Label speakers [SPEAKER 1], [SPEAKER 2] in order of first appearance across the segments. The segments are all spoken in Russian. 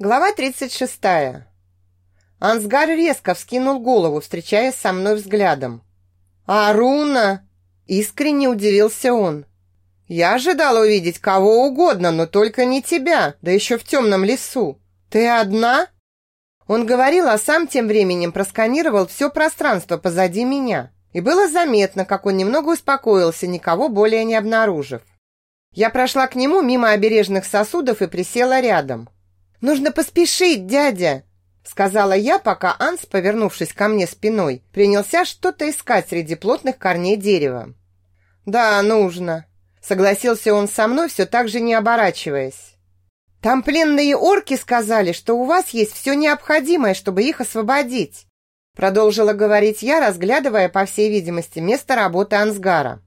[SPEAKER 1] Глава 36. Ансгар резко вскинул голову, встречаясь со мной взглядом. «Аруна!» – искренне удивился он. «Я ожидал увидеть кого угодно, но только не тебя, да еще в темном лесу. Ты одна?» Он говорил, а сам тем временем просканировал все пространство позади меня. И было заметно, как он немного успокоился, никого более не обнаружив. Я прошла к нему мимо обережных сосудов и присела рядом. «Нужно поспешить, дядя!» Сказала я, пока Анс, повернувшись ко мне спиной, принялся что-то искать среди плотных корней дерева. «Да, нужно», — согласился он со мной, все так же не оборачиваясь. «Там пленные орки сказали, что у вас есть все необходимое, чтобы их освободить», продолжила говорить я, разглядывая, по всей видимости, место работы Ансгара.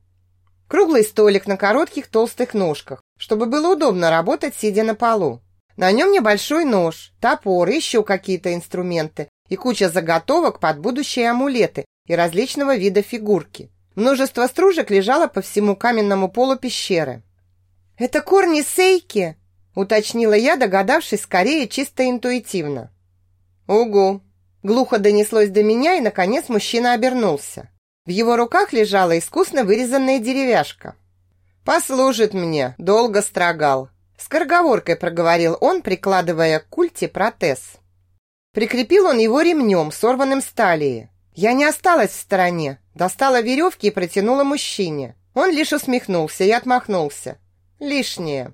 [SPEAKER 1] Круглый столик на коротких толстых ножках, чтобы было удобно работать, сидя на полу. На нем небольшой нож, топор, еще какие-то инструменты и куча заготовок под будущие амулеты и различного вида фигурки. Множество стружек лежало по всему каменному полу пещеры. «Это корни сейки?» – уточнила я, догадавшись скорее чисто интуитивно. «Угу!» – глухо донеслось до меня, и, наконец, мужчина обернулся. В его руках лежала искусно вырезанная деревяшка. «Послужит мне, долго строгал», Скороговоркой проговорил он, прикладывая к культе протез. Прикрепил он его ремнем, сорванным с талии. Я не осталась в стороне, достала веревки и протянула мужчине. Он лишь усмехнулся и отмахнулся. Лишнее.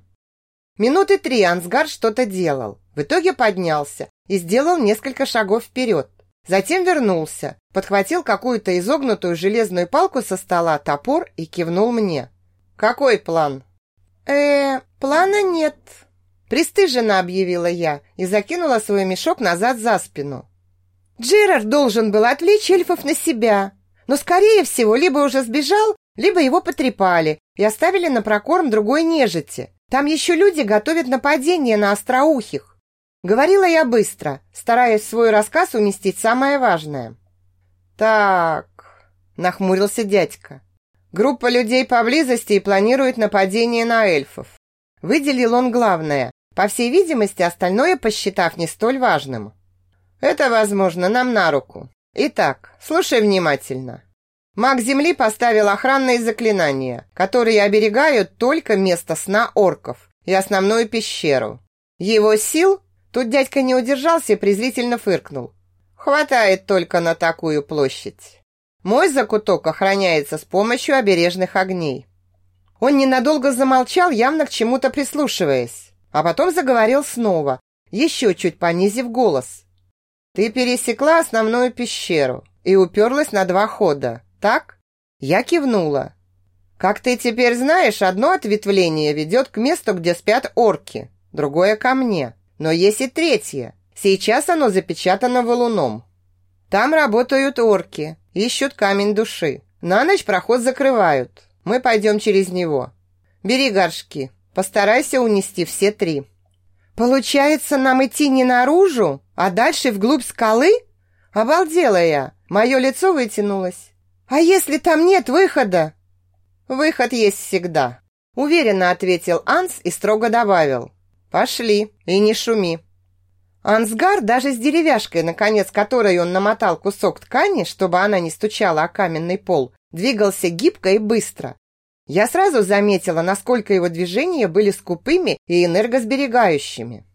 [SPEAKER 1] Минуты три Ансгар что-то делал. В итоге поднялся и сделал несколько шагов вперед. Затем вернулся, подхватил какую-то изогнутую железную палку со стола, топор и кивнул мне. «Какой план?» Э плана нет», – пристыженно объявила я и закинула свой мешок назад за спину. Джерард должен был отвлечь эльфов на себя, но, скорее всего, либо уже сбежал, либо его потрепали и оставили на прокорм другой нежити. Там еще люди готовят нападение на остроухих. Говорила я быстро, стараясь свой рассказ уместить самое важное. «Так», – нахмурился дядька, Группа людей поблизости и планирует нападение на эльфов. Выделил он главное, по всей видимости, остальное посчитав не столь важным. Это, возможно, нам на руку. Итак, слушай внимательно. Маг Земли поставил охранные заклинания, которые оберегают только место сна орков и основную пещеру. Его сил, тут дядька не удержался и презрительно фыркнул, хватает только на такую площадь. Мой закуток охраняется с помощью обережных огней. Он ненадолго замолчал, явно к чему-то прислушиваясь, а потом заговорил снова, еще чуть понизив голос. Ты пересекла основную пещеру и уперлась на два хода, так? Я кивнула. Как ты теперь знаешь, одно ответвление ведет к месту, где спят орки, другое ко мне. Но есть и третье. Сейчас оно запечатано валуном. Там работают орки, Ищут камень души. На ночь проход закрывают. Мы пойдем через него. Бери горшки. Постарайся унести все три. Получается, нам идти не наружу, а дальше вглубь скалы? Обалдела я. Мое лицо вытянулось. А если там нет выхода? Выход есть всегда. Уверенно ответил Анс и строго добавил. Пошли и не шуми. Ансгар даже с деревяшкой, на конец которой он намотал кусок ткани, чтобы она не стучала о каменный пол, двигался гибко и быстро. Я сразу заметила, насколько его движения были скупыми и энергосберегающими.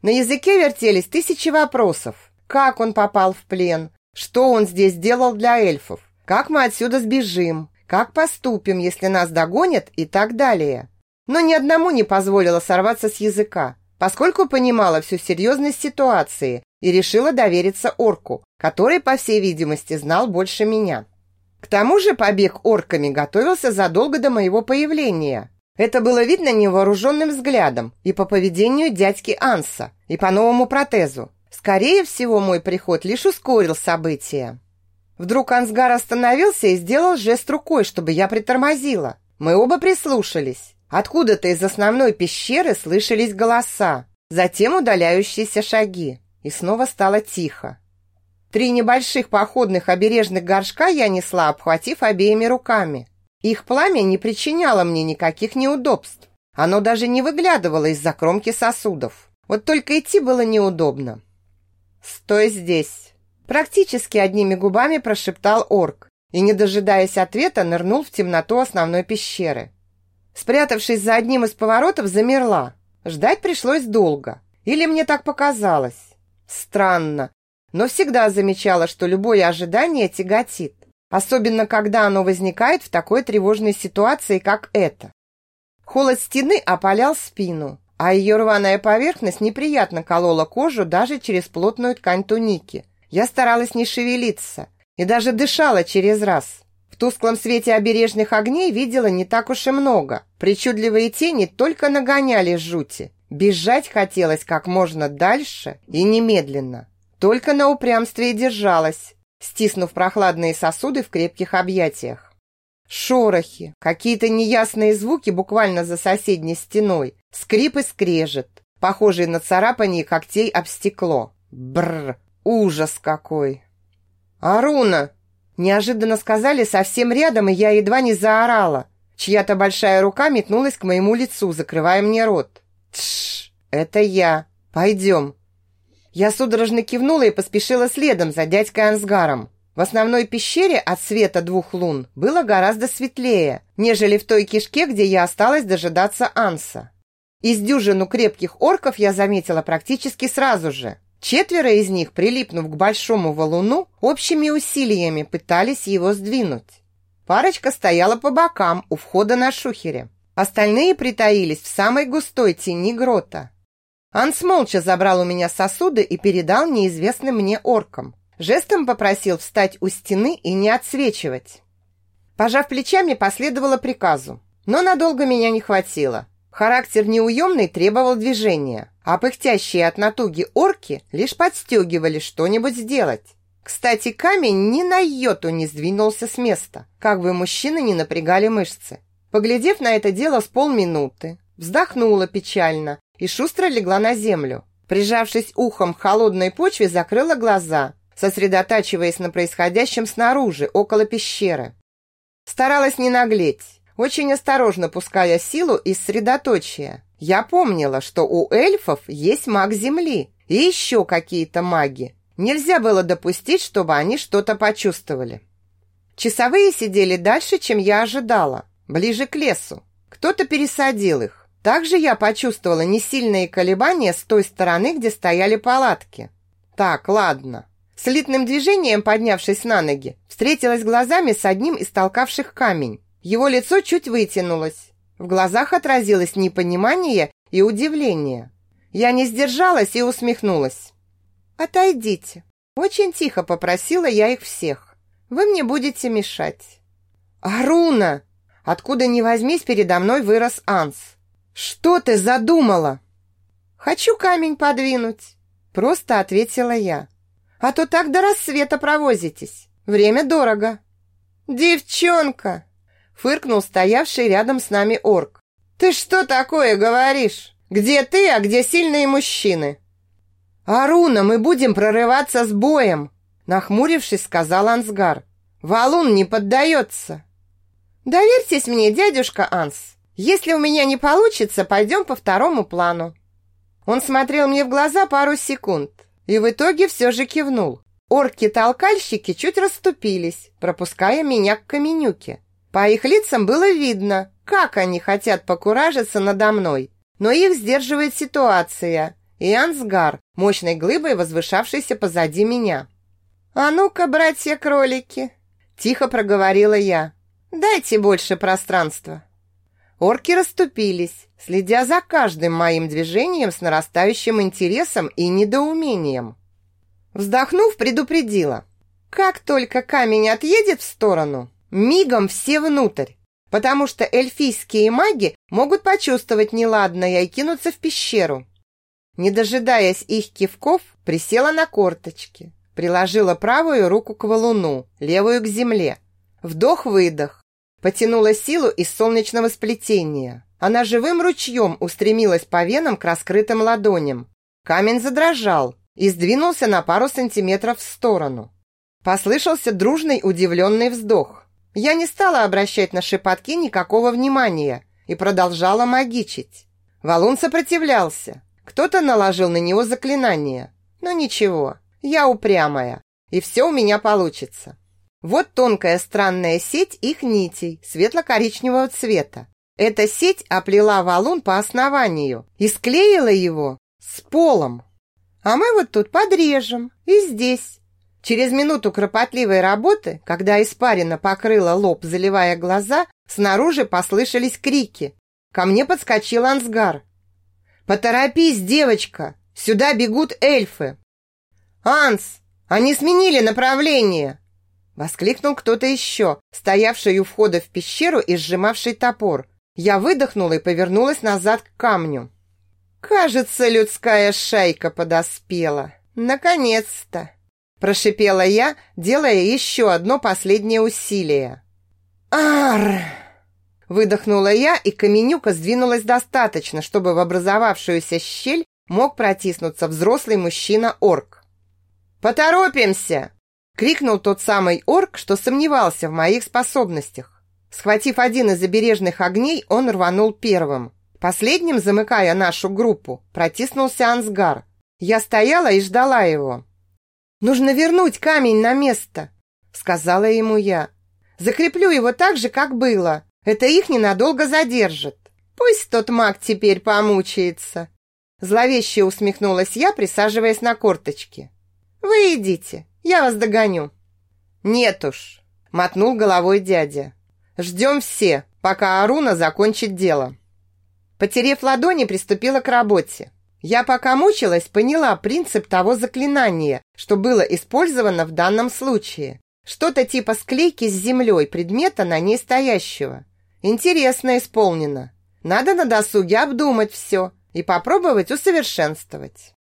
[SPEAKER 1] На языке вертелись тысячи вопросов. Как он попал в плен? Что он здесь делал для эльфов? Как мы отсюда сбежим? Как поступим, если нас догонят и так далее? Но ни одному не позволило сорваться с языка поскольку понимала всю серьезность ситуации и решила довериться орку, который, по всей видимости, знал больше меня. К тому же побег орками готовился задолго до моего появления. Это было видно невооруженным взглядом и по поведению дядьки Анса, и по новому протезу. Скорее всего, мой приход лишь ускорил события. Вдруг Ансгар остановился и сделал жест рукой, чтобы я притормозила. Мы оба прислушались. Откуда-то из основной пещеры слышались голоса, затем удаляющиеся шаги, и снова стало тихо. Три небольших походных обережных горшка я несла, обхватив обеими руками. Их пламя не причиняло мне никаких неудобств. Оно даже не выглядывало из-за кромки сосудов. Вот только идти было неудобно. «Стой здесь!» Практически одними губами прошептал орк и, не дожидаясь ответа, нырнул в темноту основной пещеры. Спрятавшись за одним из поворотов, замерла. Ждать пришлось долго. Или мне так показалось? Странно, но всегда замечала, что любое ожидание тяготит, особенно когда оно возникает в такой тревожной ситуации, как эта. Холод стены опалял спину, а ее рваная поверхность неприятно колола кожу даже через плотную ткань туники. Я старалась не шевелиться и даже дышала через раз. Тусклом свете обережных огней видела не так уж и много. Причудливые тени только нагоняли жути. Бежать хотелось как можно дальше и немедленно. Только на упрямстве и держалась, стиснув прохладные сосуды в крепких объятиях. Шорохи, какие-то неясные звуки буквально за соседней стеной, скрип и скрежет, похожие на царапание когтей об стекло. Бррр, ужас какой! «Аруна!» Неожиданно сказали совсем рядом, и я едва не заорала. Чья-то большая рука метнулась к моему лицу, закрывая мне рот. «Тш! Это я! Пойдем!» Я судорожно кивнула и поспешила следом за дядькой Ансгаром. В основной пещере от света двух лун было гораздо светлее, нежели в той кишке, где я осталась дожидаться Анса. Из дюжину крепких орков я заметила практически сразу же. Четверо из них, прилипнув к большому валуну, общими усилиями пытались его сдвинуть. Парочка стояла по бокам у входа на шухере. Остальные притаились в самой густой тени грота. Анс молча забрал у меня сосуды и передал неизвестным мне оркам. Жестом попросил встать у стены и не отсвечивать. Пожав плечами, последовала приказу. Но надолго меня не хватило. Характер неуемный требовал движения, а пыхтящие от натуги орки лишь подстегивали что-нибудь сделать. Кстати, камень ни на йоту не сдвинулся с места, как бы мужчины не напрягали мышцы. Поглядев на это дело с полминуты, вздохнула печально и шустро легла на землю. Прижавшись ухом к холодной почве, закрыла глаза, сосредотачиваясь на происходящем снаружи, около пещеры. Старалась не наглеть, очень осторожно пуская силу из средоточия. Я помнила, что у эльфов есть маг земли и еще какие-то маги. Нельзя было допустить, чтобы они что-то почувствовали. Часовые сидели дальше, чем я ожидала, ближе к лесу. Кто-то пересадил их. Также я почувствовала несильные колебания с той стороны, где стояли палатки. Так, ладно. Слитным движением, поднявшись на ноги, встретилась глазами с одним из толкавших камень. Его лицо чуть вытянулось. В глазах отразилось непонимание и удивление. Я не сдержалась и усмехнулась. «Отойдите». Очень тихо попросила я их всех. «Вы мне будете мешать». «Аруна!» Откуда ни возьмись, передо мной вырос Анс. «Что ты задумала?» «Хочу камень подвинуть», — просто ответила я. «А то так до рассвета провозитесь. Время дорого». «Девчонка!» — фыркнул стоявший рядом с нами орк. «Ты что такое говоришь? Где ты, а где сильные мужчины?» «Аруна, мы будем прорываться с боем!» Нахмурившись, сказал Ансгар. «Валун не поддается!» «Доверьтесь мне, дядюшка Анс!» Если у меня не получится, пойдем по второму плану. Он смотрел мне в глаза пару секунд и в итоге все же кивнул. Орки-толкальщики чуть расступились, пропуская меня к каменюке. По их лицам было видно, как они хотят покуражиться надо мной, но их сдерживает ситуация и Ансгар, мощной глыбой возвышавшийся позади меня. «А ну-ка, братья-кролики!» – тихо проговорила я. «Дайте больше пространства!» Орки расступились, следя за каждым моим движением с нарастающим интересом и недоумением. Вздохнув, предупредила. Как только камень отъедет в сторону, мигом все внутрь, потому что эльфийские маги могут почувствовать неладное и кинуться в пещеру. Не дожидаясь их кивков, присела на корточки, приложила правую руку к валуну, левую к земле. Вдох-выдох, Потянула силу из солнечного сплетения. Она живым ручьем устремилась по венам к раскрытым ладоням. Камень задрожал и сдвинулся на пару сантиметров в сторону. Послышался дружный удивленный вздох. Я не стала обращать на шепотки никакого внимания и продолжала магичить. Валун сопротивлялся. Кто-то наложил на него заклинание. Но ничего, я упрямая, и все у меня получится. Вот тонкая странная сеть их нитей светло-коричневого цвета. Эта сеть оплела валун по основанию и склеила его с полом. А мы вот тут подрежем и здесь. Через минуту кропотливой работы, когда испарина покрыла лоб, заливая глаза, снаружи послышались крики. Ко мне подскочил Ансгар. «Поторопись, девочка! Сюда бегут эльфы!» «Анс, они сменили направление!» Воскликнул кто-то еще, стоявший у входа в пещеру и сжимавший топор. Я выдохнула и повернулась назад к камню. «Кажется, людская шайка подоспела. Наконец-то!» Прошипела я, делая еще одно последнее усилие. «Ар!» Выдохнула я, и Каменюка сдвинулась достаточно, чтобы в образовавшуюся щель мог протиснуться взрослый мужчина-орк. «Поторопимся!» — крикнул тот самый орк, что сомневался в моих способностях. Схватив один из забережных огней, он рванул первым. Последним, замыкая нашу группу, протиснулся Ансгар. Я стояла и ждала его. «Нужно вернуть камень на место», — сказала ему я. «Закреплю его так же, как было. Это их ненадолго задержит. Пусть тот маг теперь помучается». Зловеще усмехнулась я, присаживаясь на корточки. «Вы идите, я вас догоню». «Нет уж», — мотнул головой дядя. «Ждем все, пока Аруна закончит дело». Потерев ладони, приступила к работе. Я пока мучилась, поняла принцип того заклинания, что было использовано в данном случае. Что-то типа склейки с землей предмета на ней стоящего. Интересно исполнено. Надо на досуге обдумать все и попробовать усовершенствовать.